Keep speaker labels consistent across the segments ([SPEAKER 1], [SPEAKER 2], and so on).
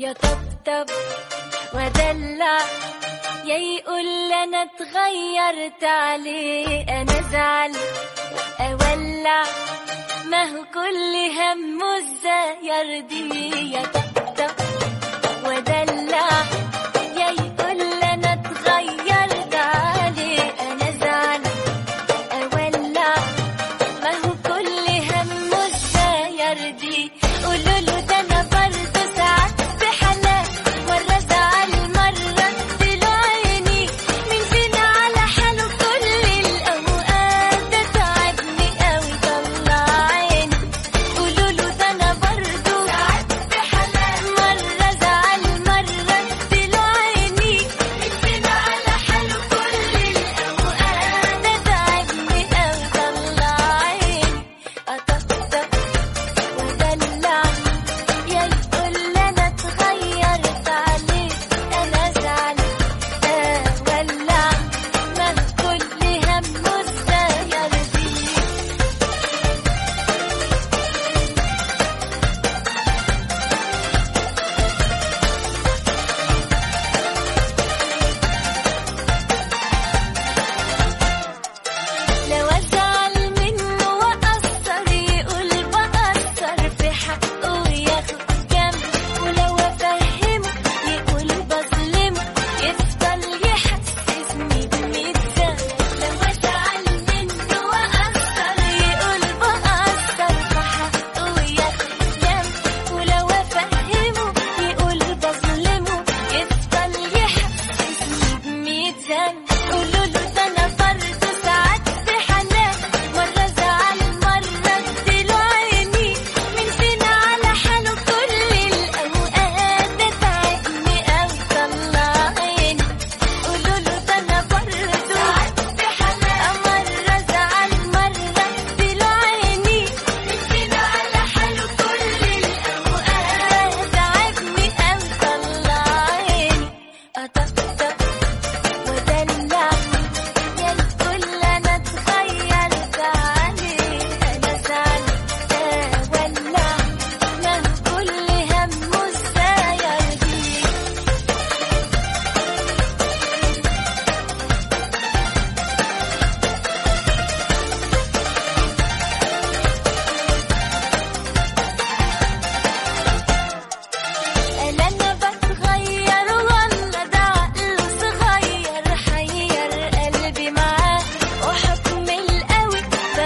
[SPEAKER 1] يا طبطب ودلع يا يقول أنا اتغيرت عليه أنا ازعل اولع ما هو كل همه إزاي يرضيه طبطب Let's go.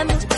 [SPEAKER 1] time